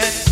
Yeah.